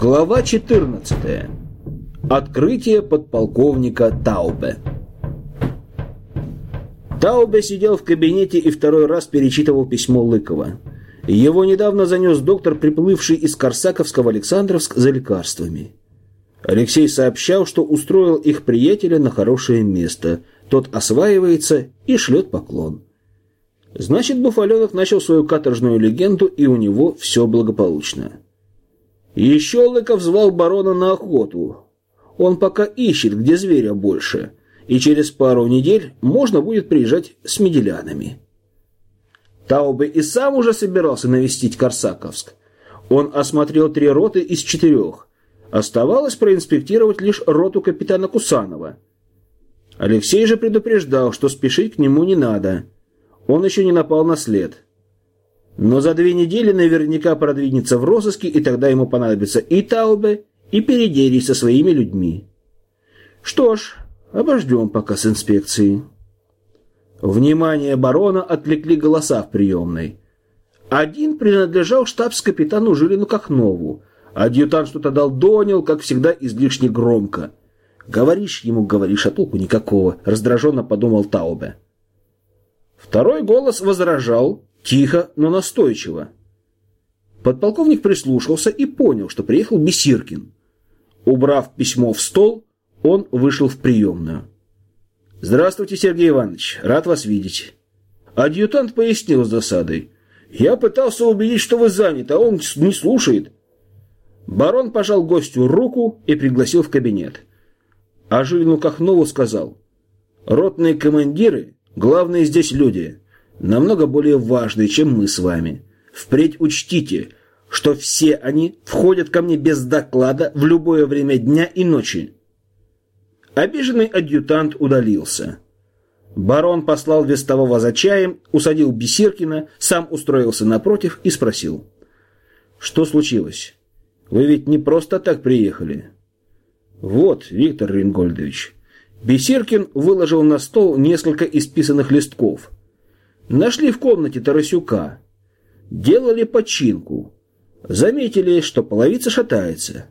Глава 14. Открытие подполковника Таубе. Таубе сидел в кабинете и второй раз перечитывал письмо Лыкова. Его недавно занес доктор, приплывший из Корсаковского Александровск за лекарствами. Алексей сообщал, что устроил их приятеля на хорошее место. Тот осваивается и шлет поклон. Значит, Буфаленок начал свою каторжную легенду, и у него все благополучно. Еще Лыков звал барона на охоту. Он пока ищет, где зверя больше, и через пару недель можно будет приезжать с меделянами. Таубе и сам уже собирался навестить Корсаковск. Он осмотрел три роты из четырех. Оставалось проинспектировать лишь роту капитана Кусанова. Алексей же предупреждал, что спешить к нему не надо. Он еще не напал на след. Но за две недели наверняка продвинется в розыске, и тогда ему понадобится и Таубе, и Передерий со своими людьми. Что ж, обождем пока с инспекцией. Внимание барона отвлекли голоса в приемной. Один принадлежал штабс-капитану Жилину Кахнову. Адъютант что-то дал донил, как всегда, излишне громко. «Говоришь ему, говоришь, а толку никакого», — раздраженно подумал Таубе. Второй голос возражал, Тихо, но настойчиво. Подполковник прислушался и понял, что приехал Бесиркин. Убрав письмо в стол, он вышел в приемную. «Здравствуйте, Сергей Иванович. Рад вас видеть». Адъютант пояснил с досадой. «Я пытался убедить, что вы заняты, а он не слушает». Барон пожал гостю руку и пригласил в кабинет. А Жилину Кахнову сказал. «Ротные командиры — главные здесь люди намного более важные, чем мы с вами. Впредь учтите, что все они входят ко мне без доклада в любое время дня и ночи. Обиженный адъютант удалился. Барон послал вестового за чаем, усадил Бесиркина, сам устроился напротив и спросил. «Что случилось? Вы ведь не просто так приехали?» «Вот, Виктор Рингольдович». Бесиркин выложил на стол несколько исписанных листков – Нашли в комнате Тарасюка. Делали починку. Заметили, что половица шатается.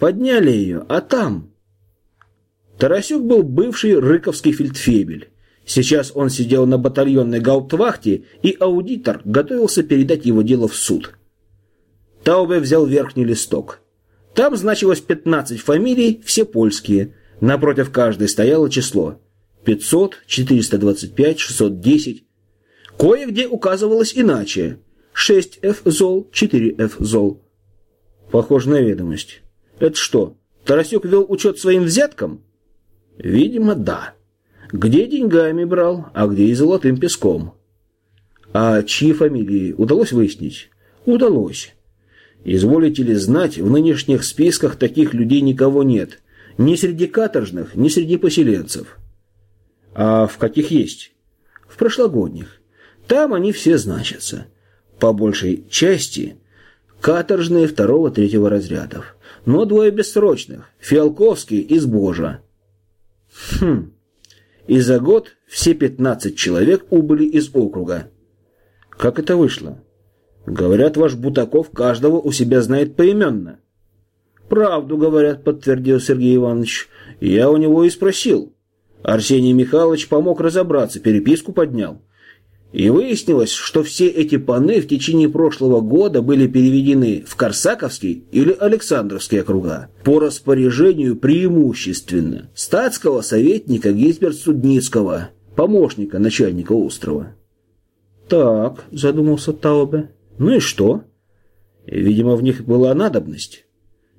Подняли ее, а там... Тарасюк был бывший рыковский фельдфебель. Сейчас он сидел на батальонной гауптвахте, и аудитор готовился передать его дело в суд. Таубе взял верхний листок. Там значилось 15 фамилий, все польские. Напротив каждой стояло число. 500, 425, 610. Кое-где указывалось иначе. 6F зол, 4F зол. Похоже на ведомость. Это что, Тарасюк вел учет своим взяткам? Видимо, да. Где деньгами брал, а где и золотым песком. А чьи фамилии удалось выяснить? Удалось. Изволите ли знать, в нынешних списках таких людей никого нет. Ни среди каторжных, ни среди поселенцев. А в каких есть? В прошлогодних. Там они все значатся. По большей части каторжные второго-третьего разрядов. Но двое бессрочных. Фиалковский и Сбожа. Хм. И за год все 15 человек убыли из округа. Как это вышло? Говорят, ваш Бутаков каждого у себя знает поименно. Правду говорят, подтвердил Сергей Иванович. Я у него и спросил. Арсений Михайлович помог разобраться, переписку поднял. И выяснилось, что все эти паны в течение прошлого года были переведены в Корсаковский или Александровский округа по распоряжению преимущественно статского советника Гизберт Судницкого, помощника начальника острова. «Так», — задумался Таубе, — «ну и что?» Видимо, в них была надобность.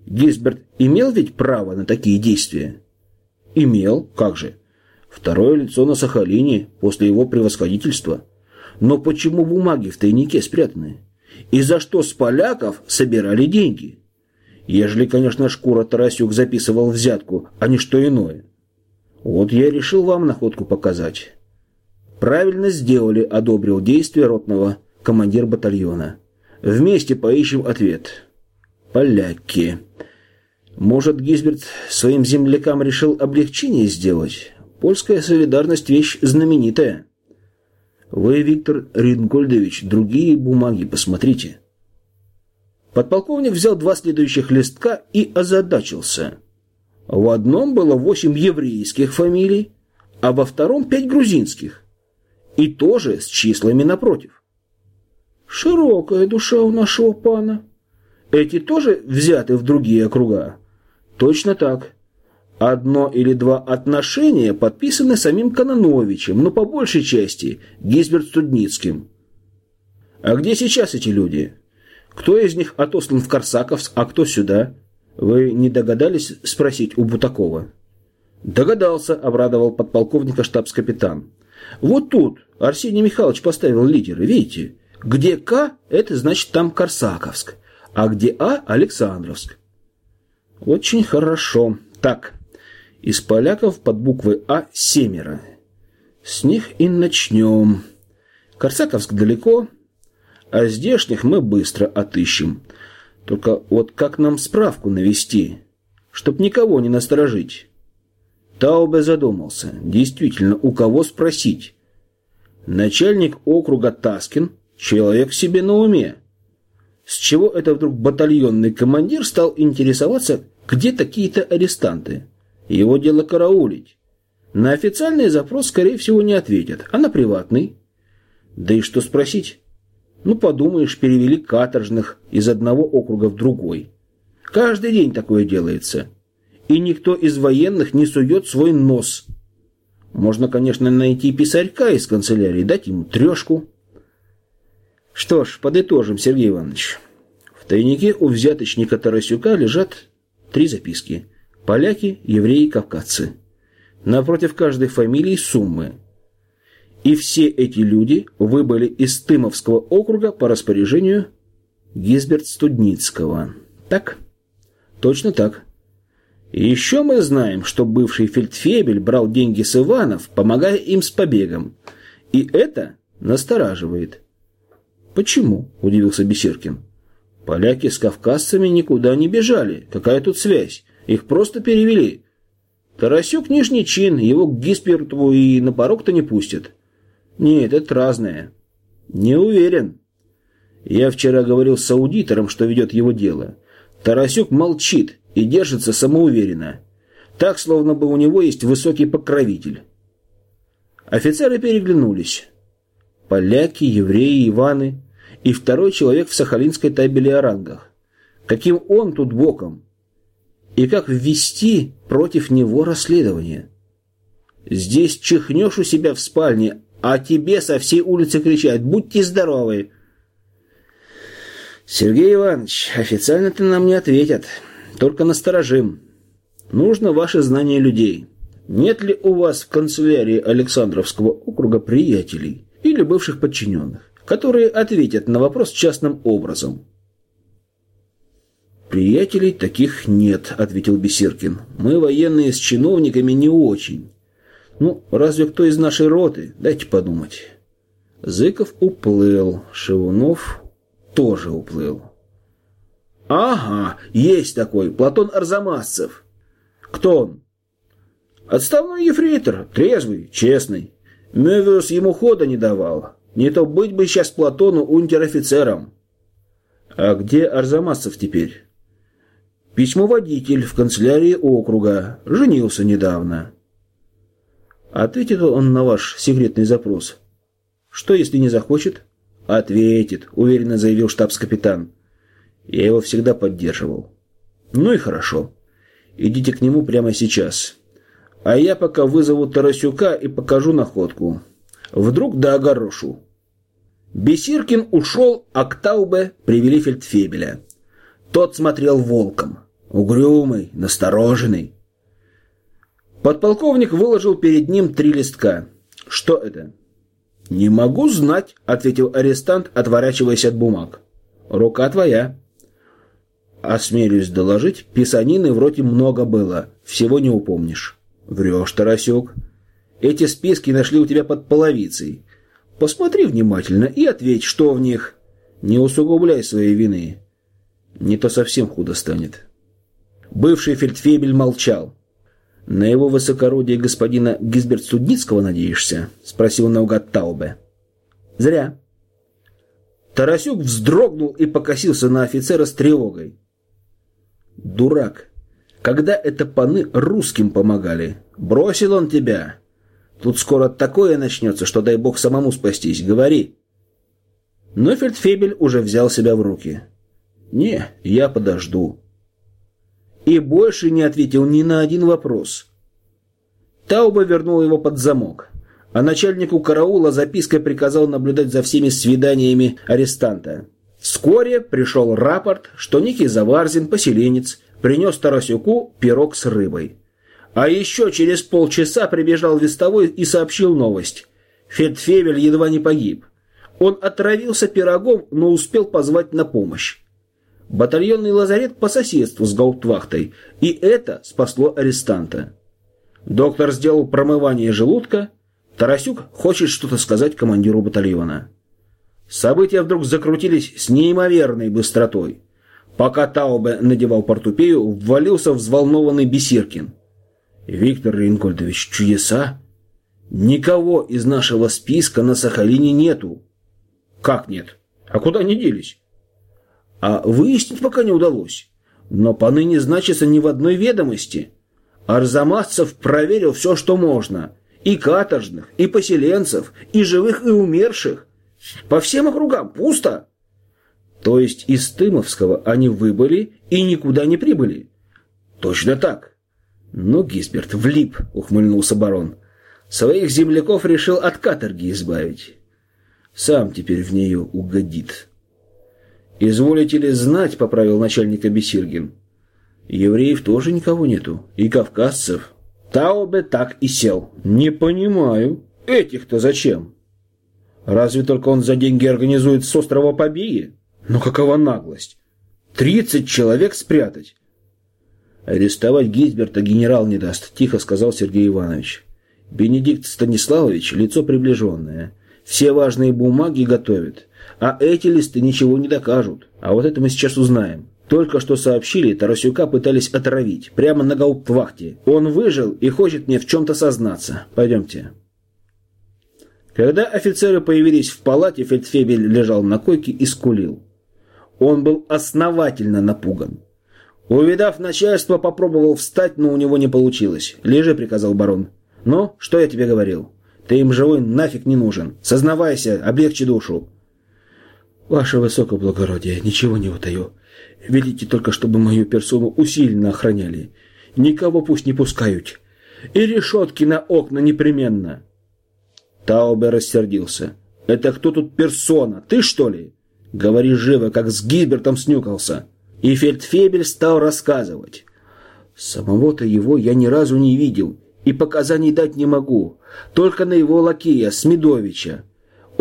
Гизберт имел ведь право на такие действия? Имел, как же. Второе лицо на Сахалине после его превосходительства — но почему бумаги в тайнике спрятаны? И за что с поляков собирали деньги? Ежели, конечно, Шкура Тарасюк записывал взятку, а не что иное. Вот я решил вам находку показать. Правильно сделали, одобрил действия ротного командир батальона. Вместе поищем ответ. Поляки. Может, Гизберт своим землякам решил облегчение сделать? Польская солидарность – вещь знаменитая. Вы, Виктор Рингольдович, другие бумаги посмотрите. Подполковник взял два следующих листка и озадачился. В одном было восемь еврейских фамилий, а во втором пять грузинских. И тоже с числами напротив. Широкая душа у нашего пана. Эти тоже взяты в другие округа? Точно так. Одно или два отношения подписаны самим Кононовичем, но по большей части Гизберт Студницким. А где сейчас эти люди? Кто из них отослан в Корсаковск, а кто сюда? Вы не догадались спросить у Бутакова? Догадался, обрадовал подполковника штабс-капитан. Вот тут Арсений Михайлович поставил лидеры, видите? Где К, это значит там Корсаковск, а где А – Александровск. Очень хорошо. Так, из поляков под буквой А семеро. С них и начнем. Корсаковск далеко, а здешних мы быстро отыщем. Только вот как нам справку навести, чтоб никого не насторожить? Таубе задумался. Действительно, у кого спросить? Начальник округа Таскин – человек себе на уме. С чего это вдруг батальонный командир стал интересоваться, где такие-то арестанты? Его дело караулить. На официальный запрос, скорее всего, не ответят, а на приватный. Да и что спросить? Ну, подумаешь, перевели каторжных из одного округа в другой. Каждый день такое делается. И никто из военных не сует свой нос. Можно, конечно, найти писарька из канцелярии, дать ему трешку. Что ж, подытожим, Сергей Иванович. В тайнике у взяточника Тарасюка лежат три записки. Поляки, евреи, кавказцы. Напротив каждой фамилии суммы. И все эти люди выбыли из Тымовского округа по распоряжению Гизберт Студницкого. Так? Точно так. Еще мы знаем, что бывший фельдфебель брал деньги с Иванов, помогая им с побегом. И это настораживает. «Почему?» – удивился Бесеркин. «Поляки с кавказцами никуда не бежали. Какая тут связь? Их просто перевели. Тарасюк нижний чин, его к Гиспертову и на порог-то не пустят. Нет, это разное. Не уверен. Я вчера говорил с аудитором, что ведет его дело. Тарасюк молчит и держится самоуверенно. Так, словно бы у него есть высокий покровитель. Офицеры переглянулись. Поляки, евреи, Иваны и второй человек в сахалинской табеле о рангах. Каким он тут боком? И как ввести против него расследование. Здесь чихнешь у себя в спальне, а тебе со всей улицы кричат «Будьте здоровы!» Сергей Иванович, официально-то нам не ответят, только насторожим. Нужно ваше знание людей. Нет ли у вас в канцелярии Александровского округа приятелей или бывших подчиненных, которые ответят на вопрос частным образом? «Приятелей таких нет», — ответил Бесиркин. «Мы, военные, с чиновниками не очень. Ну, разве кто из нашей роты? Дайте подумать». Зыков уплыл, Шивунов тоже уплыл. «Ага, есть такой, Платон Арзамасцев». «Кто он?» «Отставной ефрейтор, трезвый, честный. Мевиус ему хода не давал. Не то быть бы сейчас Платону унтер-офицером». «А где Арзамасцев теперь?» Письмоводитель в канцелярии округа. Женился недавно. Ответит он на ваш секретный запрос. Что, если не захочет? Ответит, уверенно заявил штабс-капитан. Я его всегда поддерживал. Ну и хорошо. Идите к нему прямо сейчас. А я пока вызову Тарасюка и покажу находку. Вдруг да огорошу. Бесиркин ушел, а к Таубе привели фельдфебеля. Тот смотрел волком. Угрюмый, настороженный. Подполковник выложил перед ним три листка. «Что это?» «Не могу знать», — ответил арестант, отворачиваясь от бумаг. «Рука твоя». «Осмелюсь доложить, писанины в роте много было, всего не упомнишь». «Врешь, Тарасюк. Эти списки нашли у тебя под половицей. Посмотри внимательно и ответь, что в них. Не усугубляй своей вины. Не то совсем худо станет». Бывший фельдфебель молчал. «На его высокородие господина Гизберт Судницкого надеешься?» — спросил наугад Таубе. «Зря». Тарасюк вздрогнул и покосился на офицера с тревогой. «Дурак! Когда это паны русским помогали? Бросил он тебя! Тут скоро такое начнется, что дай бог самому спастись. Говори!» Но Фельдфебель уже взял себя в руки. «Не, я подожду». И больше не ответил ни на один вопрос. Тауба вернул его под замок а начальнику караула запиской приказал наблюдать за всеми свиданиями арестанта. Вскоре пришел рапорт, что некий Заварзин, поселенец, принес Тарасюку пирог с рыбой. А еще через полчаса прибежал вестовой и сообщил новость. Фельдфебель едва не погиб. Он отравился пирогом, но успел позвать на помощь. Батальонный лазарет по соседству с гауптвахтой, и это спасло арестанта. Доктор сделал промывание желудка, Тарасюк хочет что-то сказать командиру батальона. События вдруг закрутились с неимоверной быстротой. Пока Таубе надевал портупею, ввалился взволнованный Бесиркин. «Виктор Ринкольдович, чудеса? Никого из нашего списка на Сахалине нету». «Как нет? А куда они делись?» «А выяснить пока не удалось. Но поныне значится ни в одной ведомости. Арзамасцев проверил все, что можно» И каторжных, и поселенцев, и живых, и умерших. По всем округам пусто. То есть из Тымовского они выбыли и никуда не прибыли. Точно так. Ну, Гисберт, влип, ухмыльнулся барон. Своих земляков решил от каторги избавить. Сам теперь в нее угодит. «Изволите ли знать, — поправил начальника Бесиргин, — евреев тоже никого нету, и кавказцев, Таубе так и сел. «Не понимаю. Этих-то зачем? Разве только он за деньги организует с острова побеги? Но какова наглость? Тридцать человек спрятать?» «Арестовать Гизберта генерал не даст», — тихо сказал Сергей Иванович. «Бенедикт Станиславович — лицо приближенное. Все важные бумаги готовит, а эти листы ничего не докажут. А вот это мы сейчас узнаем. Только что сообщили, Тарасюка пытались отравить, прямо на гауптвахте. Он выжил и хочет мне в чем-то сознаться. Пойдемте. Когда офицеры появились в палате, Фельдфебель лежал на койке и скулил. Он был основательно напуган. Увидав начальство, попробовал встать, но у него не получилось. «Лежи», — приказал барон. «Ну, что я тебе говорил? Ты им живой нафиг не нужен. Сознавайся, облегчи душу». «Ваше высокоблагородие, ничего не утаю. Велите только, чтобы мою персону усиленно охраняли. Никого пусть не пускают. И решетки на окна непременно. Таубе рассердился. Это кто тут персона? Ты что ли? Говори живо, как с Гильбертом снюкался. И Фельдфебель стал рассказывать. Самого-то его я ни разу не видел и показаний дать не могу. Только на его лакея, Смедовича.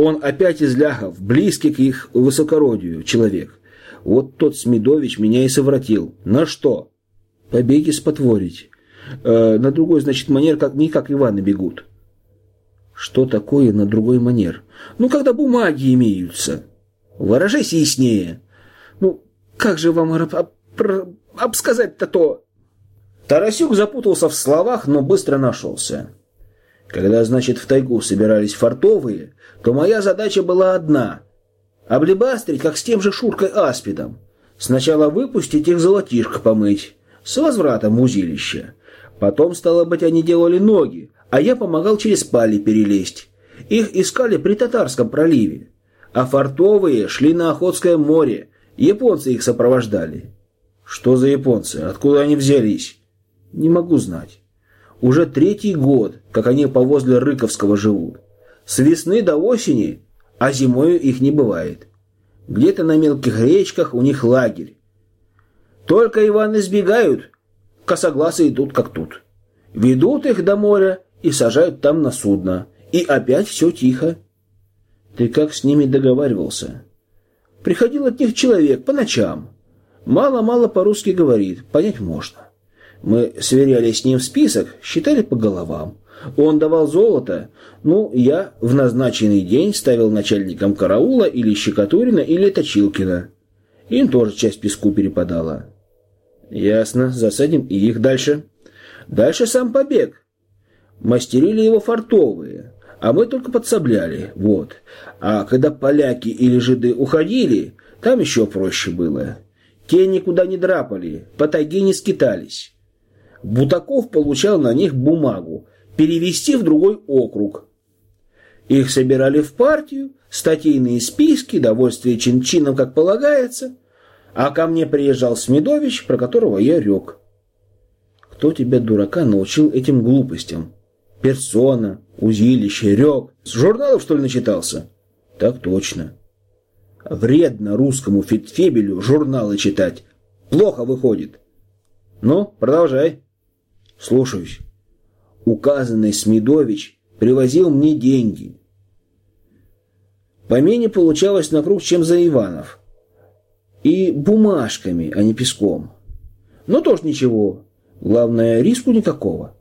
Он опять из ляхов, близкий к их высокородию человек. Вот тот Смедович меня и совратил. На что? Побеги спотворить. Э, на другой, значит, манер как, не как Иваны бегут. Что такое на другой манер? Ну, когда бумаги имеются. Выражайся яснее. Ну, как же вам об, об, обсказать-то то? Тарасюк запутался в словах, но быстро нашелся. Когда, значит, в тайгу собирались фартовые, то моя задача была одна Облебастрить, как с тем же Шуркой Аспидом. Сначала выпустить их золотишко помыть, с возвратом в узилище. Потом, стало быть, они делали ноги, а я помогал через пали перелезть. Их искали при Татарском проливе. А фартовые шли на Охотское море, японцы их сопровождали. Что за японцы? Откуда они взялись? Не могу знать. Уже третий год, как они повозле Рыковского живут. С весны до осени а зимою их не бывает. Где-то на мелких речках у них лагерь. Только Иван избегают, косогласы идут как тут. Ведут их до моря и сажают там на судно. И опять все тихо. Ты как с ними договаривался? Приходил от них человек по ночам. Мало-мало по-русски говорит, понять можно. Мы сверяли с ним список, считали по головам. Он давал золото, ну, я в назначенный день ставил начальникам караула или Щекотурина, или Точилкина. Им тоже часть песку перепадала. Ясно, засадим и их дальше. Дальше сам побег. Мастерили его фартовые. а мы только подсобляли, вот. А когда поляки или жиды уходили, там еще проще было. Те никуда не драпали, по тайге не скитались. Бутаков получал на них бумагу, перевести в другой округ. Их собирали в партию, статейные списки, довольствие чин-чином, как полагается, а ко мне приезжал Смедович, про которого я рек. Кто тебя, дурака, научил этим глупостям? Персона, узилище, рек. С журналов, что ли, начитался? Так точно. Вредно русскому фитфебелю журналы читать. Плохо выходит. Ну, продолжай. Слушаюсь. Указанный Смедович привозил мне деньги. Помене получалось на круг, чем за Иванов. И бумажками, а не песком. Но тоже ничего. Главное, риску никакого.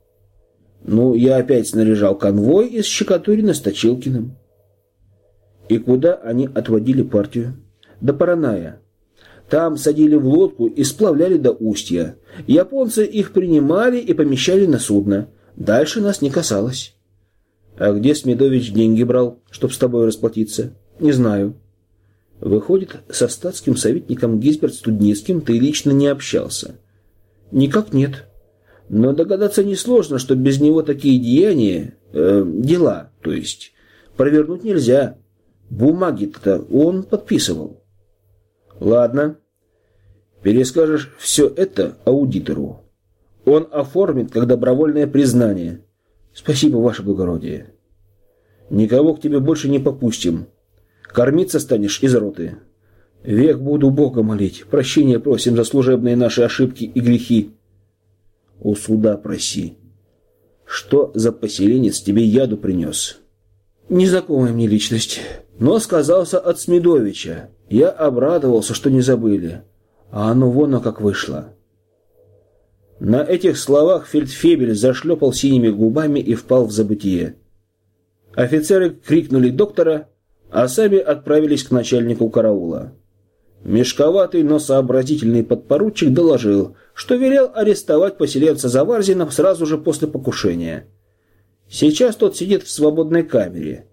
Ну, я опять снаряжал конвой из Щекотурина с Точилкиным. И куда они отводили партию? До Параная. Там садили в лодку и сплавляли до устья. Японцы их принимали и помещали на судно. Дальше нас не касалось. А где Смедович деньги брал, чтоб с тобой расплатиться? Не знаю. Выходит, со статским советником Гизберт Студницким ты лично не общался? Никак нет. Но догадаться несложно, что без него такие деяния, э, дела, то есть, провернуть нельзя. Бумаги-то он подписывал. Ладно. Перескажешь все это аудитору. Он оформит как добровольное признание. Спасибо, ваше благородие. Никого к тебе больше не попустим. Кормиться станешь из роты. Век буду Бога молить. Прощения просим за служебные наши ошибки и грехи. У суда проси. Что за поселенец тебе яду принес? Незнакомая мне личность но сказался от Смедовича. Я обрадовался, что не забыли. А оно вон оно как вышло. На этих словах фельдфебель зашлепал синими губами и впал в забытие. Офицеры крикнули доктора, а сами отправились к начальнику караула. Мешковатый, но сообразительный подпоручик доложил, что велел арестовать поселенца Заварзина сразу же после покушения. Сейчас тот сидит в свободной камере.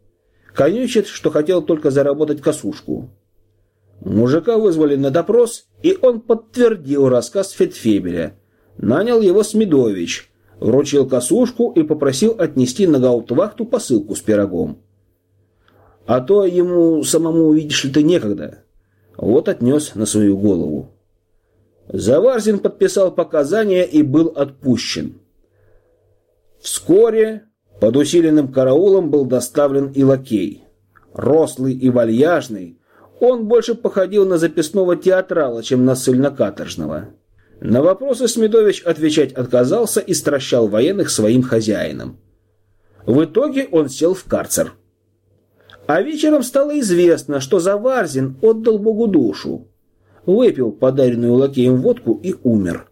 Конючит, что хотел только заработать косушку. Мужика вызвали на допрос, и он подтвердил рассказ Фетфебеля. Нанял его Смедович, вручил косушку и попросил отнести на гауптвахту посылку с пирогом. А то ему самому, видишь ли, ты некогда. Вот отнес на свою голову. Заварзин подписал показания и был отпущен. Вскоре под усиленным караулом был доставлен и лакей. Рослый и вальяжный, он больше походил на записного театрала, чем на ссыльно-каторжного. На вопросы Смедович отвечать отказался и стращал военных своим хозяином. В итоге он сел в карцер. А вечером стало известно, что Заварзин отдал Богу душу. Выпил подаренную лакеем водку и умер.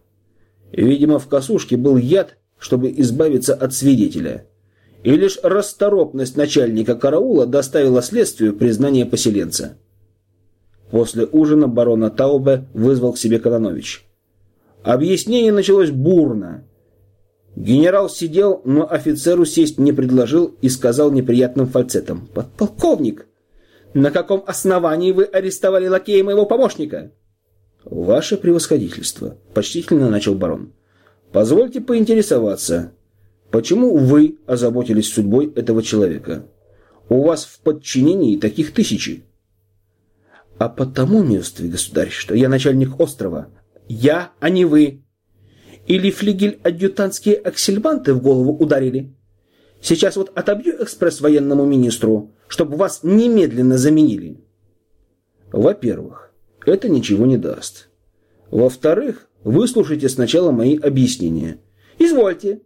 Видимо, в косушке был яд, чтобы избавиться от свидетеля и лишь расторопность начальника караула доставила следствию признание поселенца. После ужина барона Таубе вызвал к себе Кононович. Объяснение началось бурно. Генерал сидел, но офицеру сесть не предложил и сказал неприятным фальцетом. «Подполковник, на каком основании вы арестовали лакея моего помощника?» «Ваше превосходительство», — почтительно начал барон. «Позвольте поинтересоваться, Почему вы озаботились судьбой этого человека? У вас в подчинении таких тысячи. А потому, милостивый государь, что я начальник острова. Я, а не вы. Или флигель-адъютантские аксельбанты в голову ударили. Сейчас вот отобью экспресс военному министру, чтобы вас немедленно заменили. Во-первых, это ничего не даст. Во-вторых, выслушайте сначала мои объяснения. Извольте.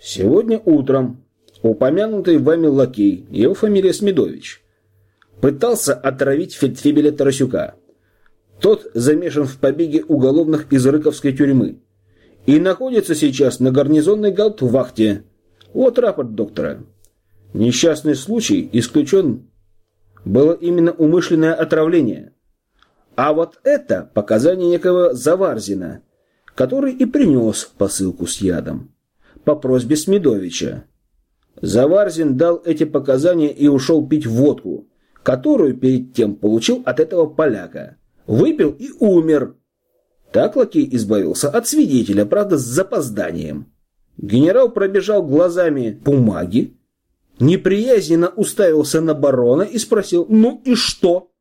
Сегодня утром упомянутый вами лакей, его фамилия Смедович, пытался отравить фельдфебеля Тарасюка. Тот замешан в побеге уголовных из Рыковской тюрьмы и находится сейчас на гарнизонной гауптвахте. Вот рапорт доктора. Несчастный случай исключен. Было именно умышленное отравление. А вот это показание некого Заварзина, который и принес посылку с ядом по просьбе Смедовича. Заварзин дал эти показания и ушел пить водку, которую перед тем получил от этого поляка. Выпил и умер. Так лакей избавился от свидетеля, правда, с запозданием. Генерал пробежал глазами бумаги, неприязненно уставился на барона и спросил «Ну и что?»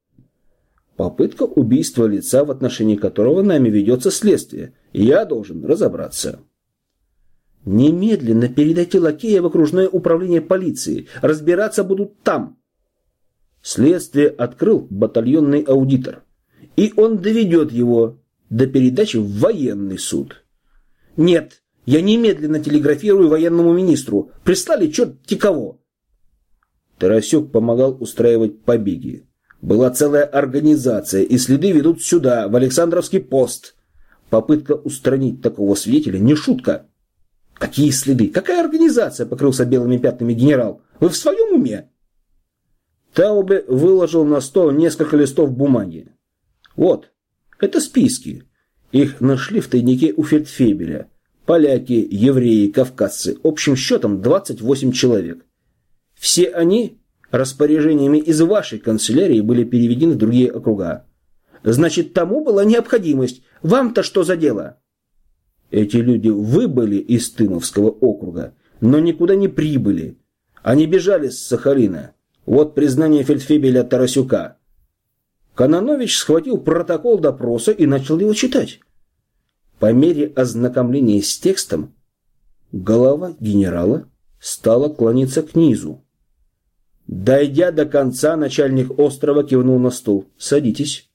Попытка убийства лица, в отношении которого нами ведется следствие. Я должен разобраться. Немедленно передайте лакея в окружное управление полиции. Разбираться будут там. Следствие открыл батальонный аудитор. И он доведет его до передачи в военный суд. Нет, я немедленно телеграфирую военному министру. Прислали черти кого. Тарасюк помогал устраивать побеги. Была целая организация, и следы ведут сюда, в Александровский пост. Попытка устранить такого свидетеля не шутка. Какие следы? Какая организация? Покрылся белыми пятнами генерал. Вы в своем уме? Таубе выложил на стол несколько листов бумаги. Вот, это списки. Их нашли в тайнике у фельдфебеля. Поляки, евреи, кавказцы. Общим счетом 28 человек. Все они распоряжениями из вашей канцелярии были переведены в другие округа. Значит, тому была необходимость. Вам-то что за дело? Эти люди выбыли из Тымовского округа, но никуда не прибыли. Они бежали с Сахалина. Вот признание фельдфебеля Тарасюка. Кононович схватил протокол допроса и начал его читать. По мере ознакомления с текстом голова генерала стала клониться к низу. Дойдя до конца, начальник острова кивнул на стул. «Садитесь».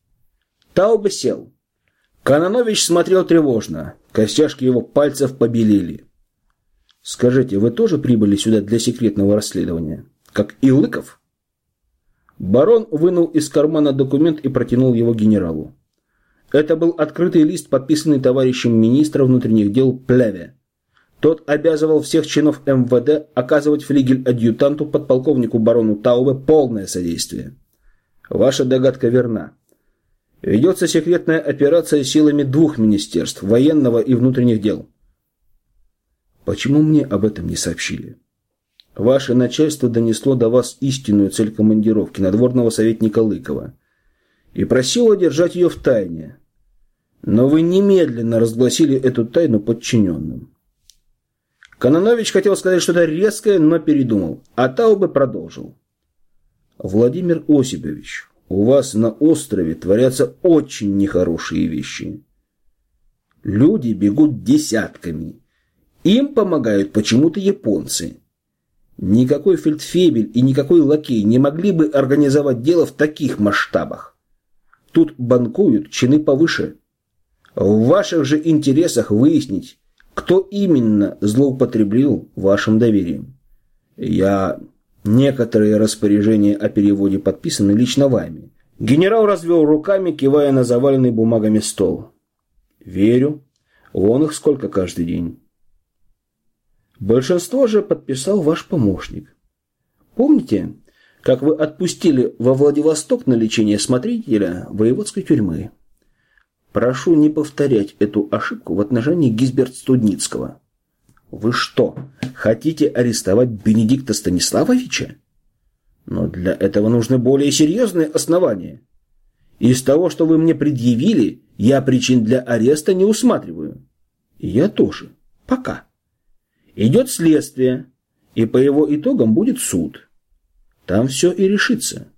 Тауба сел. Кононович смотрел тревожно. Костяшки его пальцев побелели. «Скажите, вы тоже прибыли сюда для секретного расследования? Как и Лыков?» Барон вынул из кармана документ и протянул его генералу. Это был открытый лист, подписанный товарищем министра внутренних дел Плеве. Тот обязывал всех чинов МВД оказывать флигель-адъютанту подполковнику барону Таубе полное содействие. Ваша догадка верна. Ведется секретная операция силами двух министерств, военного и внутренних дел. Почему мне об этом не сообщили? Ваше начальство донесло до вас истинную цель командировки надворного советника Лыкова и просило держать ее в тайне. Но вы немедленно разгласили эту тайну подчиненным. Кононович хотел сказать что-то резкое, но передумал, а Таубе продолжил. Владимир Осипович, у вас на острове творятся очень нехорошие вещи. Люди бегут десятками. Им помогают почему-то японцы. Никакой фельдфебель и никакой лакей не могли бы организовать дело в таких масштабах. Тут банкуют чины повыше. В ваших же интересах выяснить, кто именно злоупотребил вашим доверием. Я Некоторые распоряжения о переводе подписаны лично вами. Генерал развел руками, кивая на заваленный бумагами стол. Верю. Вон их сколько каждый день. Большинство же подписал ваш помощник. Помните, как вы отпустили во Владивосток на лечение смотрителя воеводской тюрьмы? Прошу не повторять эту ошибку в отношении Гизберт Студницкого. Вы что, хотите арестовать Бенедикта Станиславовича? Но для этого нужны более серьезные основания. Из того, что вы мне предъявили, я причин для ареста не усматриваю. И я тоже. Пока. Идет следствие, и по его итогам будет суд. Там все и решится.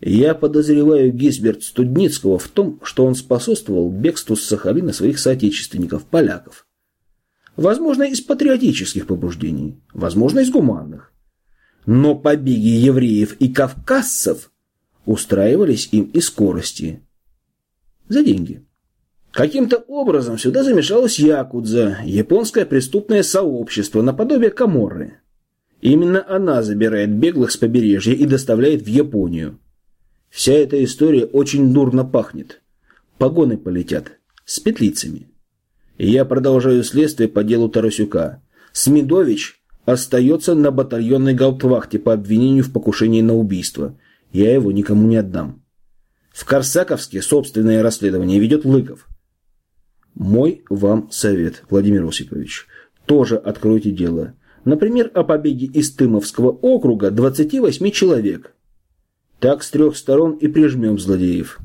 Я подозреваю Гисберт Студницкого в том, что он способствовал бегству с Сахалина своих соотечественников, поляков. Возможно, из патриотических побуждений, возможно, из гуманных. Но побеги евреев и кавказцев устраивались им из скорости. За деньги. Каким-то образом сюда замешалась Якудза, японское преступное сообщество, наподобие Каморры. Именно она забирает беглых с побережья и доставляет в Японию. Вся эта история очень дурно пахнет. Погоны полетят. С петлицами я продолжаю следствие по делу Тарасюка. Смедович остается на батальонной гауптвахте по обвинению в покушении на убийство. Я его никому не отдам. В Корсаковске собственное расследование ведет Лыков. Мой вам совет, Владимир Осипович. Тоже откройте дело. Например, о побеге из Тымовского округа 28 человек. Так с трех сторон и прижмем злодеев.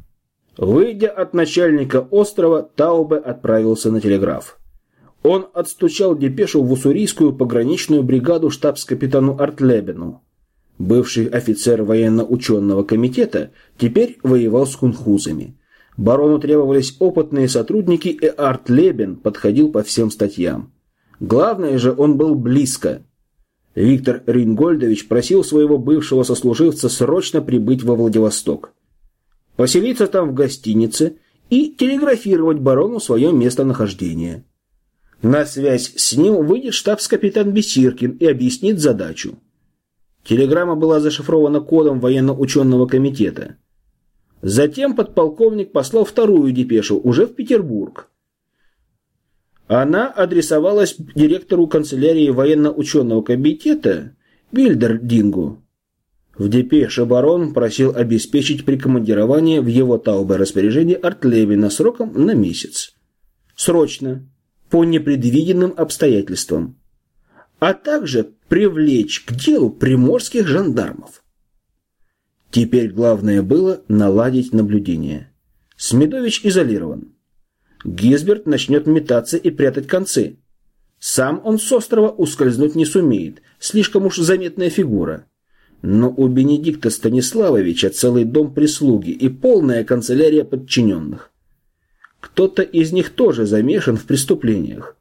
Выйдя от начальника острова, Таубе отправился на телеграф. Он отстучал депешу в уссурийскую пограничную бригаду штабс-капитану Артлебену. Бывший офицер военно-ученого комитета теперь воевал с хунхузами. Барону требовались опытные сотрудники, и Артлебен подходил по всем статьям. Главное же, он был близко. Виктор Рингольдович просил своего бывшего сослуживца срочно прибыть во Владивосток. Поселиться там в гостинице и телеграфировать барону свое местонахождение. На связь с ним выйдет штабс-капитан Бесиркин и объяснит задачу. Телеграмма была зашифрована кодом военно-ученого комитета. Затем подполковник послал вторую депешу уже в Петербург. Она адресовалась директору канцелярии военно-ученого комитета Вильдердингу. В депеше барон просил обеспечить прикомандирование в его таубе распоряжение Артлевина сроком на месяц. Срочно, по непредвиденным обстоятельствам. А также привлечь к делу приморских жандармов. Теперь главное было наладить наблюдение. Смедович изолирован. Гизберт начнет метаться и прятать концы. Сам он с острова ускользнуть не сумеет, слишком уж заметная фигура. Но у Бенедикта Станиславовича целый дом прислуги и полная канцелярия подчиненных. Кто-то из них тоже замешан в преступлениях.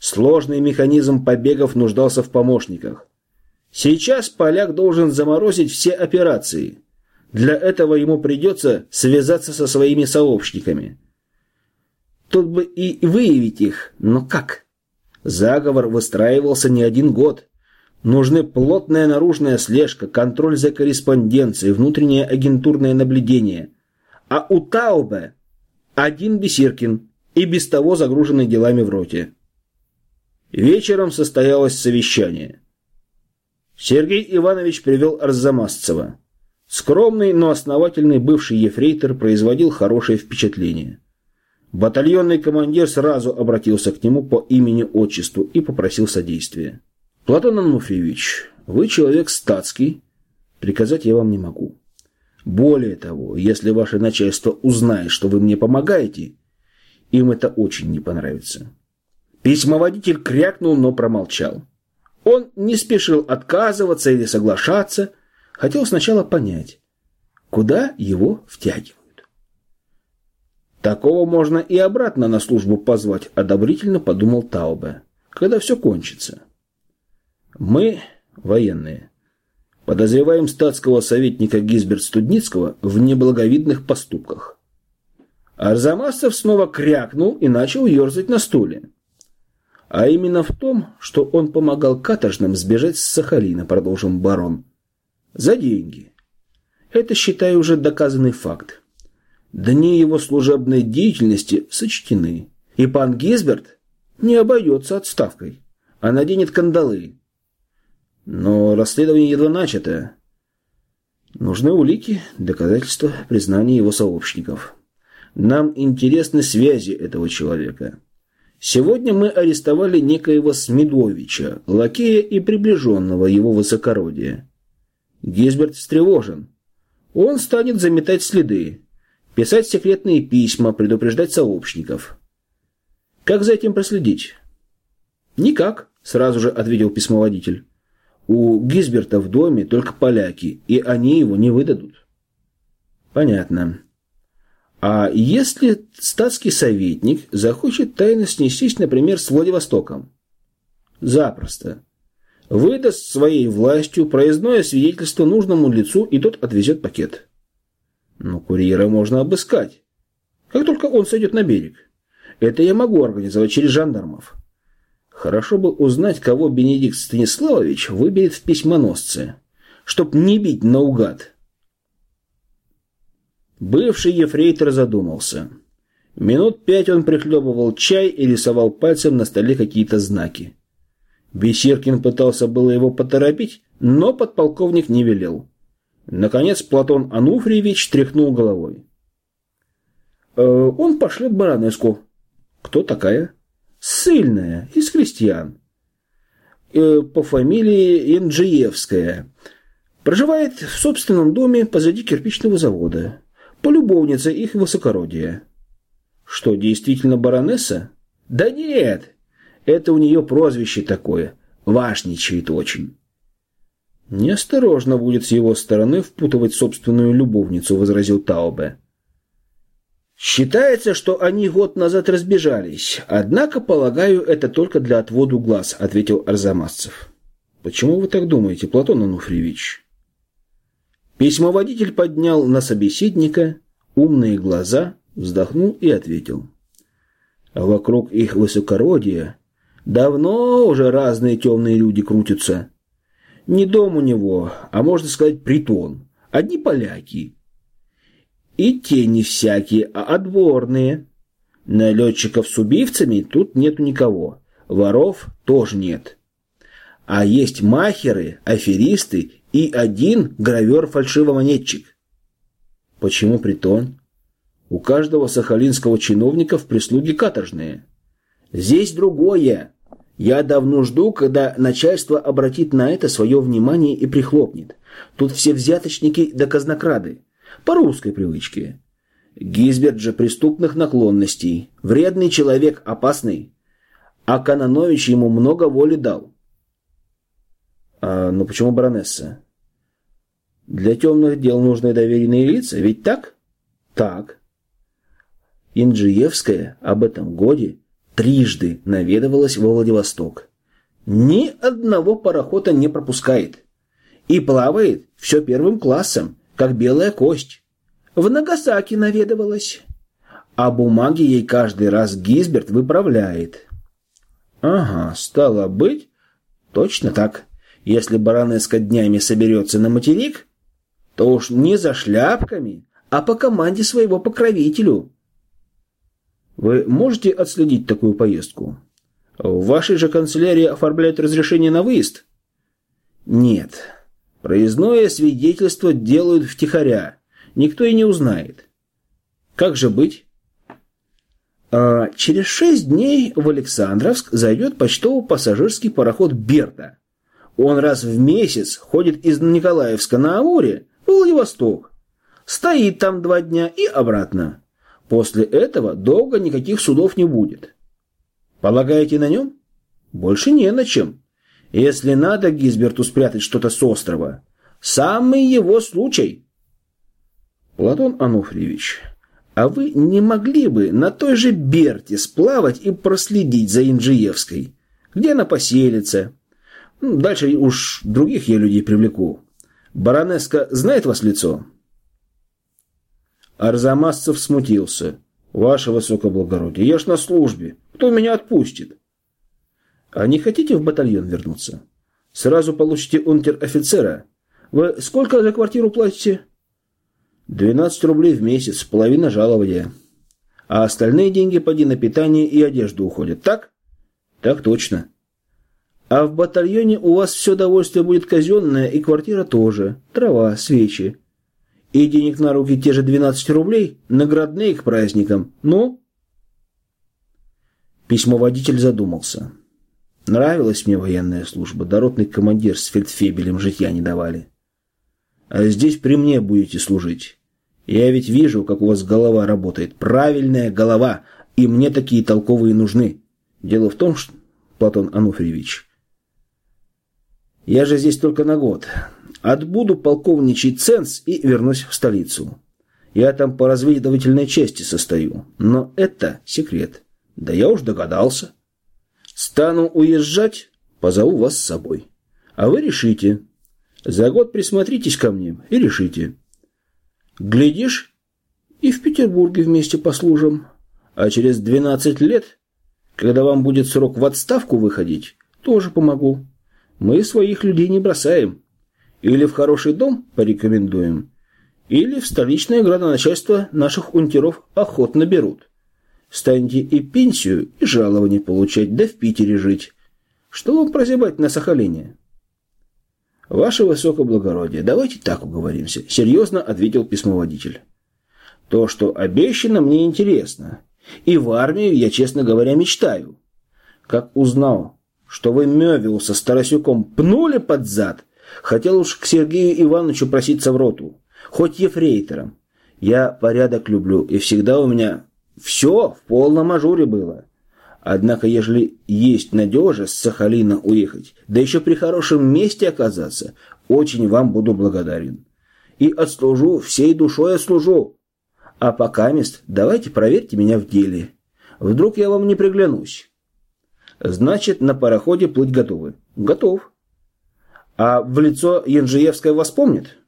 Сложный механизм побегов нуждался в помощниках. Сейчас поляк должен заморозить все операции. Для этого ему придется связаться со своими сообщниками – Тут бы и выявить их, но как? Заговор выстраивался не один год. Нужны плотная наружная слежка, контроль за корреспонденцией, внутреннее агентурное наблюдение. А у Таубе один Бесиркин и без того загруженный делами в роте. Вечером состоялось совещание. Сергей Иванович привел Арзамасцева. Скромный, но основательный бывший ефрейтор производил хорошее впечатление. Батальонный командир сразу обратился к нему по имени-отчеству и попросил содействия. «Платон Ануфриевич, вы человек статский, приказать я вам не могу. Более того, если ваше начальство узнает, что вы мне помогаете, им это очень не понравится». Письмоводитель крякнул, но промолчал. Он не спешил отказываться или соглашаться, хотел сначала понять, куда его втягивать. Такого можно и обратно на службу позвать, одобрительно подумал Таубе. Когда все кончится. Мы, военные, подозреваем статского советника Гизберт Студницкого в неблаговидных поступках. Арзамасов снова крякнул и начал ерзать на стуле. А именно в том, что он помогал каторжным сбежать с Сахалина, продолжил барон. За деньги. Это, считаю, уже доказанный факт. Дни его служебной деятельности сочтены, и пан Гизберт не обойдется отставкой, а наденет кандалы. Но расследование едва начато. Нужны улики, доказательства признания его сообщников. Нам интересны связи этого человека. Сегодня мы арестовали некоего Смедовича, лакея и приближенного его высокородия. Гизберт встревожен. Он станет заметать следы. Писать секретные письма, предупреждать сообщников. Как за этим проследить? Никак, сразу же ответил письмоводитель. У Гизберта в доме только поляки, и они его не выдадут. Понятно. А если статский советник захочет тайно снестись, например, с Владивостоком? Запросто. Выдаст своей властью проездное свидетельство нужному лицу, и тот отвезет пакет. Но курьера можно обыскать. Как только он сойдет на берег. Это я могу организовать через жандармов. Хорошо бы узнать, кого Бенедикт Станиславович выберет в письмоносце, чтоб не бить наугад. Бывший ефрейтор задумался. Минут пять он прихлебывал чай и рисовал пальцем на столе какие-то знаки. Бесиркин пытался было его поторопить, но подполковник не велел. Наконец Платон Ануфриевич тряхнул головой. «Э, «Он пошлет баронеску». «Кто такая?» «Сильная, из крестьян». э, по фамилии Инджиевская. Проживает в собственном доме позади кирпичного завода. Полюбовница их высокородия. Что, действительно баронесса? Да нет, это у нее прозвище такое. Важничает очень. Неосторожно будет с его стороны впутывать собственную любовницу, возразил Таубе. Считается, что они год назад разбежались. Однако, полагаю, это только для отводу глаз, ответил Арзамасцев. Почему вы так думаете, Платон Ануфриевич? Письмоводитель поднял на собеседника умные глаза, вздохнул и ответил. Вокруг их высокородия давно уже разные темные люди крутятся. Не дом у него, а можно сказать притон. Одни поляки. И те не всякие, а отборные. Налетчиков с убивцами тут нету никого. Воров тоже нет. А есть махеры, аферисты и один гравер-фальшивомонетчик. Почему притон? У каждого сахалинского чиновника в прислуге каторжные. Здесь другое. Я давно жду, когда начальство обратит на это свое внимание и прихлопнет. Тут все взяточники да казнокрады. По русской привычке. Гизберт же преступных наклонностей. Вредный человек, опасный. А Кананович ему много воли дал. А, ну почему баронесса? Для темных дел нужны доверенные лица, ведь так? Так. Инджиевская об этом годе трижды наведывалась во Владивосток. Ни одного парохода не пропускает. И плавает все первым классом, как белая кость. В Нагасаки наведывалась. А бумаги ей каждый раз Гизберт выправляет. Ага, стало быть, точно так. Если баронеска днями соберется на материк, то уж не за шляпками, а по команде своего покровителю. Вы можете отследить такую поездку? В вашей же канцелярии оформляют разрешение на выезд? Нет. Проездное свидетельство делают втихаря. Никто и не узнает. Как же быть? А через шесть дней в Александровск зайдет почтово-пассажирский пароход «Берта». Он раз в месяц ходит из Николаевска на Амуре в Владивосток. Стоит там два дня и обратно. После этого долго никаких судов не будет. Полагаете на нем? Больше не на чем. Если надо Гизберту спрятать что-то с острова, самый его случай. Платон Ануфриевич, а вы не могли бы на той же Берте сплавать и проследить за Инжиевской? Где она поселится? Дальше уж других я людей привлеку. Баронеска знает вас лицо?» Арзамасцев смутился. «Ваше высокоблагородие, я ж на службе. Кто меня отпустит?» «А не хотите в батальон вернуться? Сразу получите унтер-офицера. Вы сколько за квартиру платите?» «12 рублей в месяц, половина жалования. А остальные деньги поди на питание и одежду уходят, так?» «Так точно». А в батальоне у вас все довольствие будет казенное, и квартира тоже. Трава, свечи. И денег на руки те же 12 рублей, наградные к праздникам. Ну? Письмоводитель задумался. Нравилась мне военная служба, доротный командир с фельдфебелем житья не давали. А здесь при мне будете служить. Я ведь вижу, как у вас голова работает. Правильная голова, и мне такие толковые нужны. Дело в том, что, Платон Ануфриевич, я же здесь только на год. Отбуду полковничий ценз и вернусь в столицу. Я там по разведывательной части состою. Но это секрет. Да я уж догадался. Стану уезжать, позову вас с собой. А вы решите. За год присмотритесь ко мне и решите. Глядишь, и в Петербурге вместе послужим. А через 12 лет, когда вам будет срок в отставку выходить, тоже помогу. Мы своих людей не бросаем. Или в хороший дом порекомендуем, или в столичное градоначальство наших унтеров охотно берут. Станете и пенсию, и жалование получать, да в Питере жить. Что вам прозябать на Сахалине? Ваше высокоблагородие, давайте так уговоримся, серьезно ответил письмоводитель. То, что обещано, мне интересно. И в армию я, честно говоря, мечтаю. Как узнал, что вы Мёвиуса с Тарасюком пнули под зад, хотел уж к Сергею Ивановичу проситься в роту, хоть ефрейтором. Я порядок люблю, и всегда у меня все в полном ажуре было. Однако, ежели есть надежа с Сахалина уехать, да еще при хорошем месте оказаться, очень вам буду благодарен. И отслужу, всей душой отслужу. А пока мест, давайте проверьте меня в деле. Вдруг я вам не приглянусь. Значит, на пароходе плыть готовы. Готов. А в лицо Янжиевская вас помнит?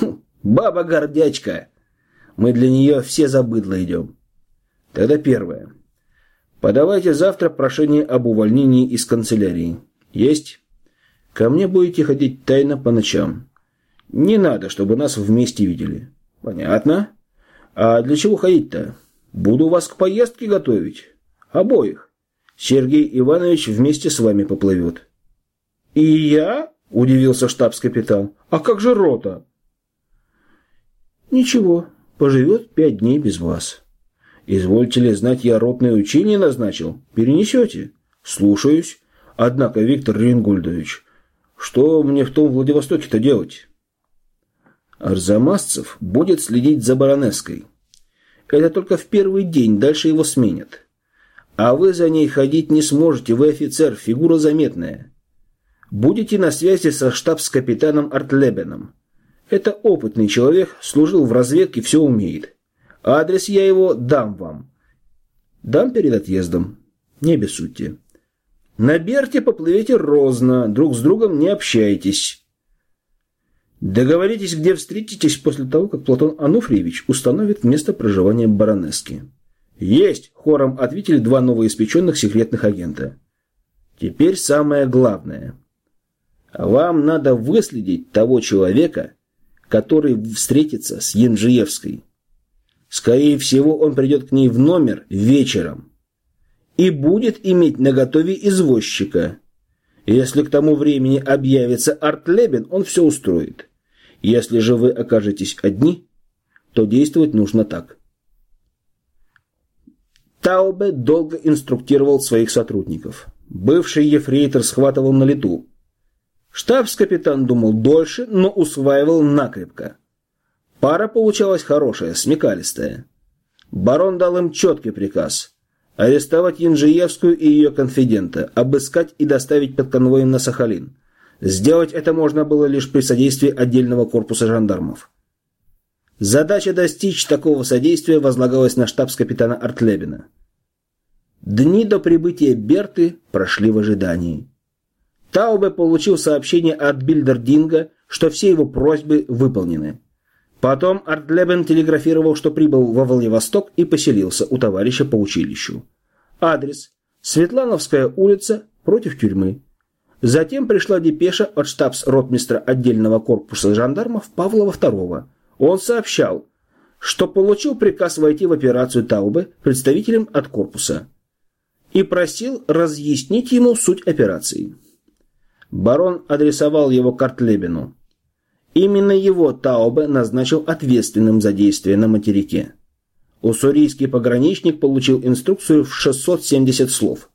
Хм, баба-гордячка. Мы для нее все за быдло идем. Тогда первое. Подавайте завтра прошение об увольнении из канцелярии. Есть? Ко мне будете ходить тайно по ночам. Не надо, чтобы нас вместе видели. Понятно? А для чего ходить-то? Буду вас к поездке готовить. Обоих. Сергей Иванович вместе с вами поплывет. И я? Удивился штабс-капитан. А как же рота? Ничего, поживет пять дней без вас. Извольте ли знать, я ротное учение назначил? Перенесете? Слушаюсь. Однако, Виктор Рингольдович, что мне в том Владивостоке-то делать? Арзамасцев будет следить за баронеской. Это только в первый день, дальше его сменят. А вы за ней ходить не сможете, вы офицер, фигура заметная. Будете на связи со штабс-капитаном Артлебеном. Это опытный человек, служил в разведке, все умеет. Адрес я его дам вам. Дам перед отъездом. Не обессудьте. На Берте поплывете розно, друг с другом не общайтесь. Договоритесь, где встретитесь после того, как Платон Ануфриевич установит место проживания баронески. Есть, хором ответили два новоиспеченных секретных агента. Теперь самое главное. Вам надо выследить того человека, который встретится с Янжиевской. Скорее всего, он придет к ней в номер вечером и будет иметь наготове извозчика. Если к тому времени объявится Артлебен, он все устроит. Если же вы окажетесь одни, то действовать нужно так. Таубе долго инструктировал своих сотрудников. Бывший ефрейтор схватывал на лету. Штабс-капитан думал дольше, но усваивал накрепко. Пара получалась хорошая, смекалистая. Барон дал им четкий приказ – арестовать Янжиевскую и ее конфидента, обыскать и доставить под конвоем на Сахалин. Сделать это можно было лишь при содействии отдельного корпуса жандармов. Задача достичь такого содействия возлагалась на штабс-капитана Артлебина. Дни до прибытия Берты прошли в ожидании. Таубе получил сообщение от Бильдердинга, что все его просьбы выполнены. Потом Артлебен телеграфировал, что прибыл во Владивосток и поселился у товарища по училищу. Адрес – Светлановская улица против тюрьмы. Затем пришла депеша от штабс-ротмистра отдельного корпуса жандармов Павлова II. Он сообщал, что получил приказ войти в операцию Таубе представителем от корпуса и просил разъяснить ему суть операции. Барон адресовал его Картлебину. Именно его Таубе назначил ответственным за действия на материке. Уссурийский пограничник получил инструкцию в 670 слов.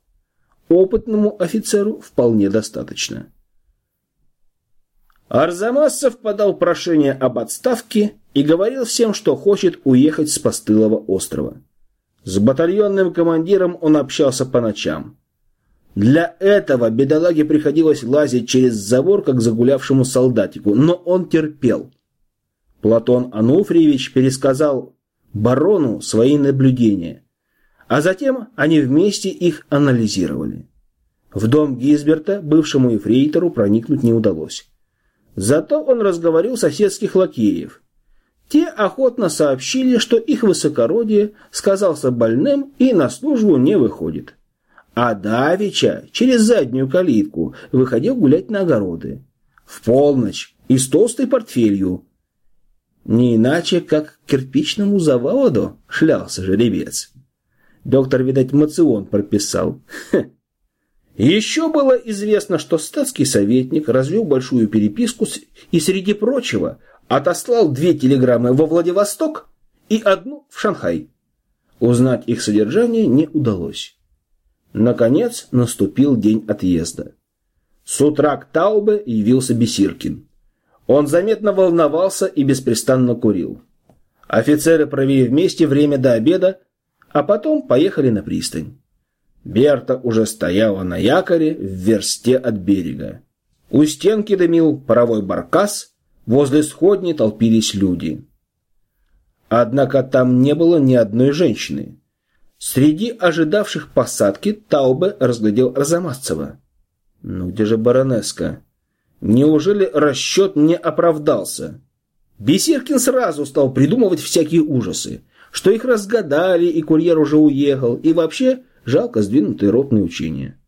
Опытному офицеру вполне достаточно. Арзамасов подал прошение об отставке и говорил всем, что хочет уехать с постылого острова. С батальонным командиром он общался по ночам. Для этого бедолаге приходилось лазить через забор, как загулявшему солдатику, но он терпел. Платон Ануфриевич пересказал барону свои наблюдения, а затем они вместе их анализировали. В дом Гизберта бывшему ефрейтору проникнуть не удалось. Зато он разговорил соседских лакеев. Те охотно сообщили, что их высокородие сказался больным и на службу не выходит. А Давича через заднюю калитку выходил гулять на огороды. В полночь и с толстой портфелью. Не иначе, как к кирпичному заводу шлялся жеребец. Доктор, видать, мацион прописал. Хе. Еще было известно, что статский советник развел большую переписку и, среди прочего, отослал две телеграммы во Владивосток и одну в Шанхай. Узнать их содержание не удалось. Наконец наступил день отъезда. С утра к Таубе явился Бесиркин. Он заметно волновался и беспрестанно курил. Офицеры провели вместе время до обеда, а потом поехали на пристань. Берта уже стояла на якоре в версте от берега. У стенки дымил паровой баркас, возле сходни толпились люди. Однако там не было ни одной женщины. Среди ожидавших посадки Таубе разглядел Арзамасцева. Ну где же баронеска? Неужели расчет не оправдался? Бесеркин сразу стал придумывать всякие ужасы, что их разгадали, и курьер уже уехал, и вообще жалко сдвинутые ротные учения.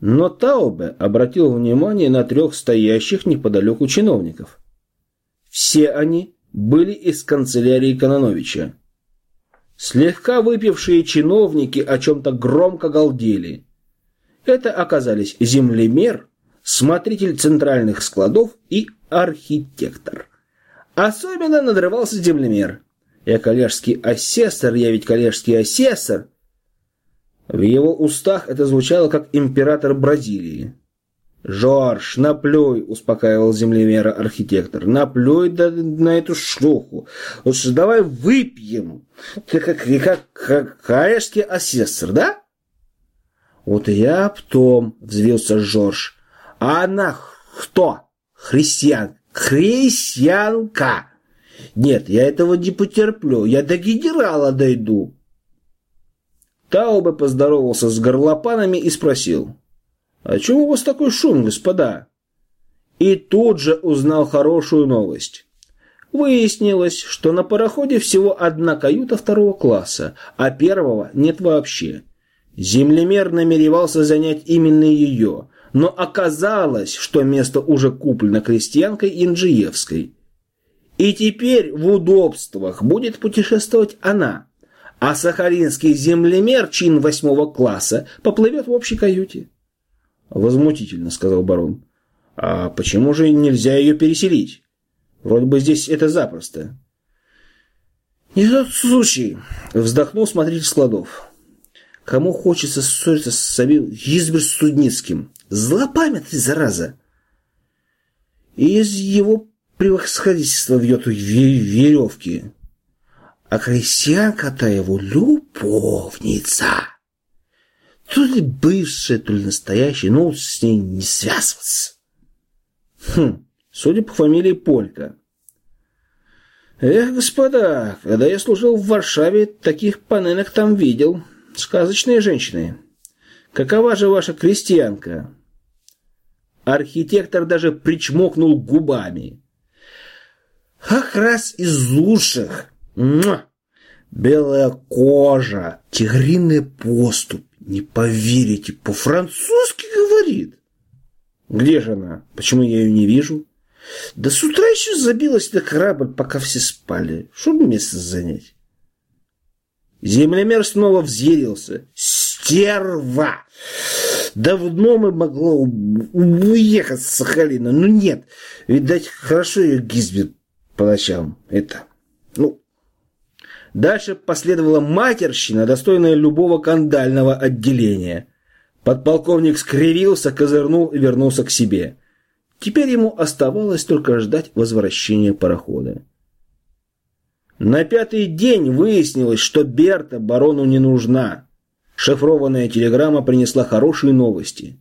Но Таубе обратил внимание на трех стоящих неподалеку чиновников. Все они были из канцелярии Кононовича. Слегка выпившие чиновники о чем-то громко галдели. Это оказались землемер, смотритель центральных складов и архитектор. Особенно надрывался землемер. Я коллежский асессор, я ведь коллежский асессор. В его устах это звучало как император Бразилии. «Жорж, наплюй!» — успокаивал землемера архитектор. «Наплюй да на эту шлюху! Лучше давай выпьем! Ты как, как, как коллежский асессор, да?» «Вот я об том!» — взвился Жорж. «А она кто? Христиан? Христианка!» «Нет, я этого не потерплю. Я до генерала дойду!» Таубе поздоровался с горлопанами и спросил. «А чему у вас такой шум, господа?» И тут же узнал хорошую новость. Выяснилось, что на пароходе всего одна каюта второго класса, а первого нет вообще. Землемер намеревался занять именно ее, но оказалось, что место уже куплено крестьянкой Инджиевской. И теперь в удобствах будет путешествовать она, а сахаринский землемер чин восьмого класса поплывет в общей каюте. «Возмутительно», — сказал барон. «А почему же нельзя ее переселить? Вроде бы здесь это запросто». «Не тот случай», — вздохнул смотритель складов. «Кому хочется ссориться с самим Гизбер Студницким? Злопамятный, зараза!» И из его превосходительства вьет веревки. А крестьянка-то его любовница. То ли бывшая, то ли настоящая, но с ней не связываться. Хм, судя по фамилии Полька. Эх, господа, когда я служил в Варшаве, таких паненок там видел. Сказочные женщины. Какова же ваша крестьянка? Архитектор даже причмокнул губами. Ах, раз из лучших. Муа! Белая кожа, тигриный поступ. Не поверите, по-французски говорит. Где же она? Почему я ее не вижу? Да с утра еще забилась на корабль, пока все спали, чтобы место занять. Землемер снова взъярился. Стерва! Давно мы могла уехать с Сахалина, но нет. Видать, хорошо ее Гизбет по ночам. Это, ну, Дальше последовала матерщина, достойная любого кандального отделения. Подполковник скривился, козырнул и вернулся к себе. Теперь ему оставалось только ждать возвращения парохода. На пятый день выяснилось, что Берта барону не нужна. Шифрованная телеграмма принесла хорошие новости.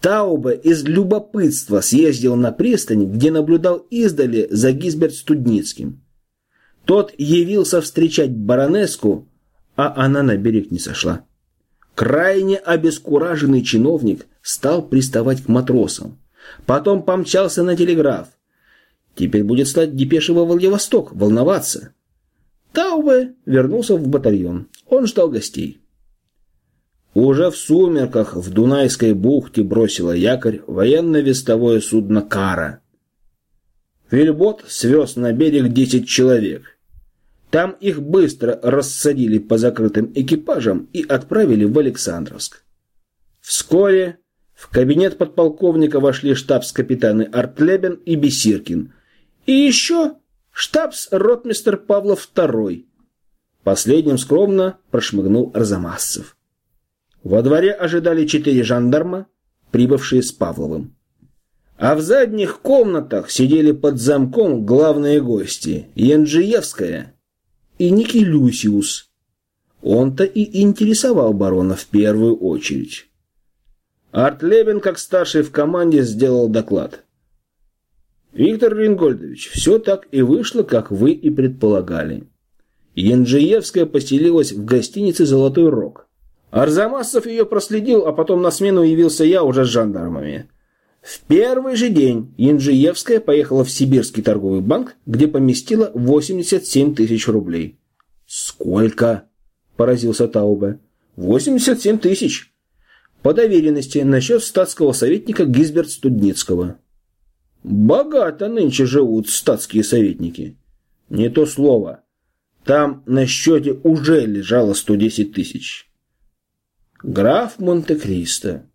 Таубе из любопытства съездил на пристань, где наблюдал издали за Гизберт Студницким. Тот явился встречать баронеску, а она на берег не сошла. Крайне обескураженный чиновник стал приставать к матросам. Потом помчался на телеграф. Теперь будет стать депеши во Владивосток, волноваться. Таубе вернулся в батальон. Он ждал гостей. Уже в сумерках в Дунайской бухте бросило якорь военно-вестовое судно «Кара». Вильбот свез на берег десять человек. Там их быстро рассадили по закрытым экипажам и отправили в Александровск. Вскоре в кабинет подполковника вошли штабс-капитаны Артлебен и Бесиркин. И еще штабс-ротмистер Павлов II. Последним скромно прошмыгнул Арзамасцев. Во дворе ожидали четыре жандарма, прибывшие с Павловым. А в задних комнатах сидели под замком главные гости Янджиевская и Ники Люсиус. Он-то и интересовал барона в первую очередь. Арт Лебен, как старший в команде, сделал доклад. «Виктор Рингольдович, все так и вышло, как вы и предполагали. Янджиевская поселилась в гостинице «Золотой рог». Арзамасов ее проследил, а потом на смену явился я уже с жандармами. В первый же день Янджиевская поехала в Сибирский торговый банк, где поместила 87 тысяч рублей. «Сколько?» – поразился Таубе. «87 тысяч!» По доверенности насчет статского советника Гизберт Студницкого. Богато нынче живут статские советники. Не то слово. Там на счете уже лежало 110 тысяч. Граф Монте-Кристо.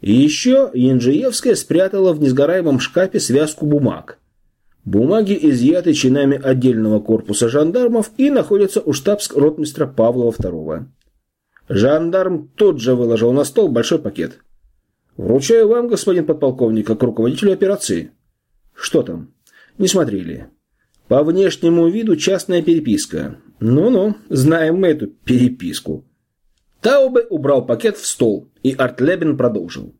И еще Янжиевская спрятала в несгораемом шкафе связку бумаг. Бумаги изъяты чинами отдельного корпуса жандармов и находятся у штабс-ротмистра Павлова II. Жандарм тут же выложил на стол большой пакет. «Вручаю вам, господин подполковник, как руководителю операции». «Что там?» «Не смотрели». По внешнему виду частная переписка. Ну-ну, знаем мы эту переписку. Таубе убрал пакет в стол, и Артлебен продолжил.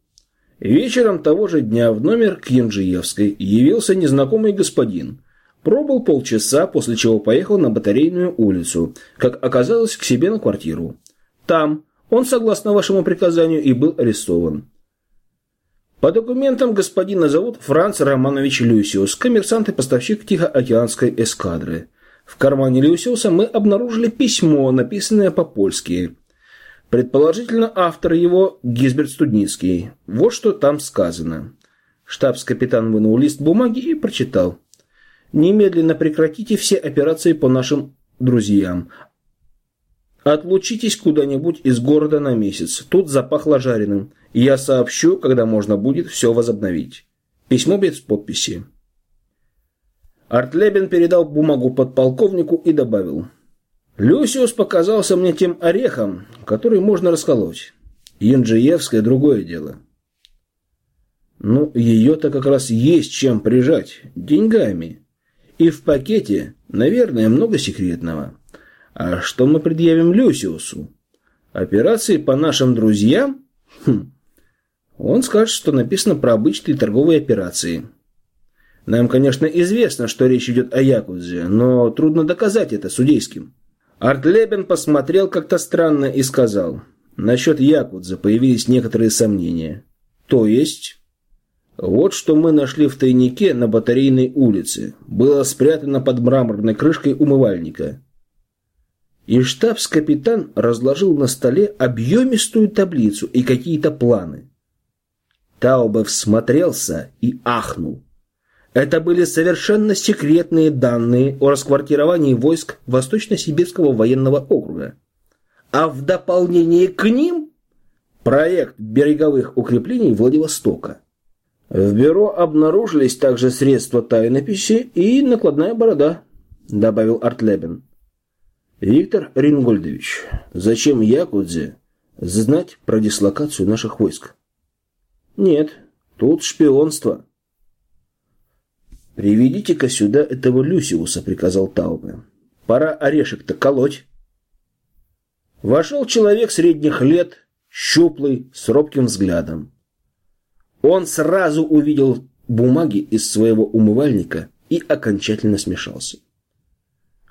Вечером того же дня в номер к Янжиевской явился незнакомый господин. Пробыл полчаса, после чего поехал на батарейную улицу, как оказалось, к себе на квартиру. Там он, согласно вашему приказанию, и был арестован. По документам господина зовут Франц Романович Люсиус, коммерсант и поставщик Тихоокеанской эскадры. В кармане Люсиуса мы обнаружили письмо, написанное по-польски. Предположительно, автор его Гизберт Студницкий. Вот что там сказано. Штабс-капитан вынул лист бумаги и прочитал. «Немедленно прекратите все операции по нашим друзьям. Отлучитесь куда-нибудь из города на месяц. Тут запахло жареным. Я сообщу, когда можно будет все возобновить. Письмо без подписи. Артлебен передал бумагу подполковнику и добавил. Люсиус показался мне тем орехом, который можно расколоть. Янджиевское другое дело. Ну, ее-то как раз есть чем прижать. Деньгами. И в пакете, наверное, много секретного. А что мы предъявим Люсиусу? Операции по нашим друзьям? Хм. Он скажет, что написано про обычные торговые операции. Нам, конечно, известно, что речь идет о Якудзе, но трудно доказать это судейским. Артлебен посмотрел как-то странно и сказал, насчет Якудза появились некоторые сомнения. То есть... Вот что мы нашли в тайнике на батарейной улице. Было спрятано под мраморной крышкой умывальника. И штабс-капитан разложил на столе объемистую таблицу и какие-то планы. Таубе всмотрелся и ахнул. Это были совершенно секретные данные о расквартировании войск Восточно-Сибирского военного округа. А в дополнение к ним проект береговых укреплений Владивостока. В бюро обнаружились также средства тайнописи и накладная борода, добавил Артлебен. Виктор Рингольдович, зачем Якудзе знать про дислокацию наших войск? Нет, тут шпионство. «Приведите-ка сюда этого Люсиуса», — приказал Таубе. «Пора орешек-то колоть». Вошел человек средних лет, щуплый, с робким взглядом. Он сразу увидел бумаги из своего умывальника и окончательно смешался.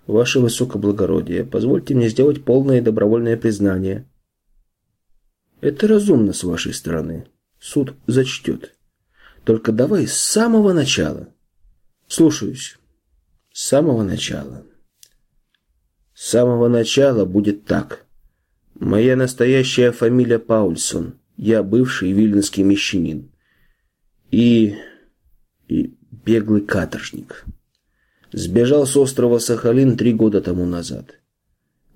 «Ваше высокоблагородие, позвольте мне сделать полное добровольное признание». «Это разумно с вашей стороны», Суд зачтет. Только давай с самого начала. Слушаюсь. С самого начала. С самого начала будет так. Моя настоящая фамилия Паульсон. Я бывший виленский мещанин. И... и беглый каторжник. Сбежал с острова Сахалин три года тому назад.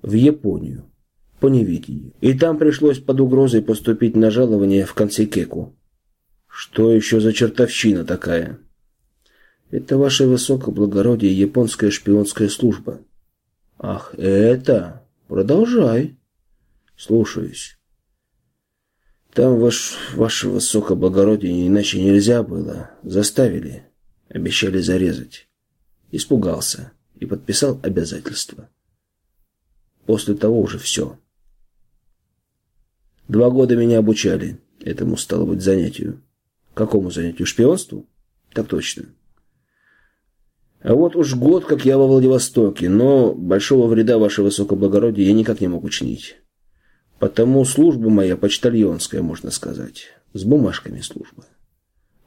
В Японию по неведению. И там пришлось под угрозой поступить на жалование в Консейкеку. Что еще за чертовщина такая? Это ваше высокоблагородие японская шпионская служба. Ах, это? Продолжай. Слушаюсь. Там ваш, ваше высокоблагородие иначе нельзя было. Заставили. Обещали зарезать. Испугался и подписал обязательства. После того уже все. Два года меня обучали этому, стало быть, занятию. Какому занятию? Шпионству? Так точно. А вот уж год, как я во Владивостоке, но большого вреда ваше высокоблагородие я никак не мог учинить. Потому служба моя почтальонская, можно сказать. С бумажками служба.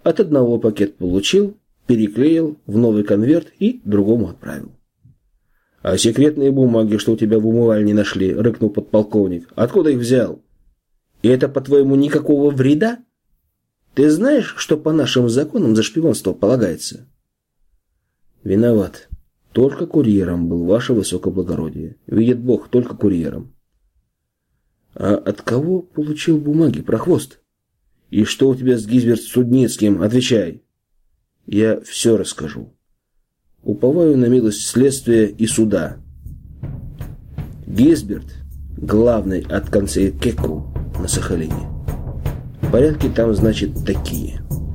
От одного пакет получил, переклеил в новый конверт и другому отправил. «А секретные бумаги, что у тебя в умывальне нашли?» — рыкнул подполковник. «Откуда их взял? И это, по-твоему, никакого вреда? Ты знаешь, что по нашим законам за шпионство полагается?» «Виноват. Только курьером был ваше высокоблагородие. Видит Бог, только курьером». «А от кого получил бумаги, прохвост? И что у тебя с Гизберт Судницким? Отвечай!» «Я все расскажу». Уповаю на милость следствия и суда. Гесберт, главный от конца Кеку на Сахалине. Порядки там, значит, такие –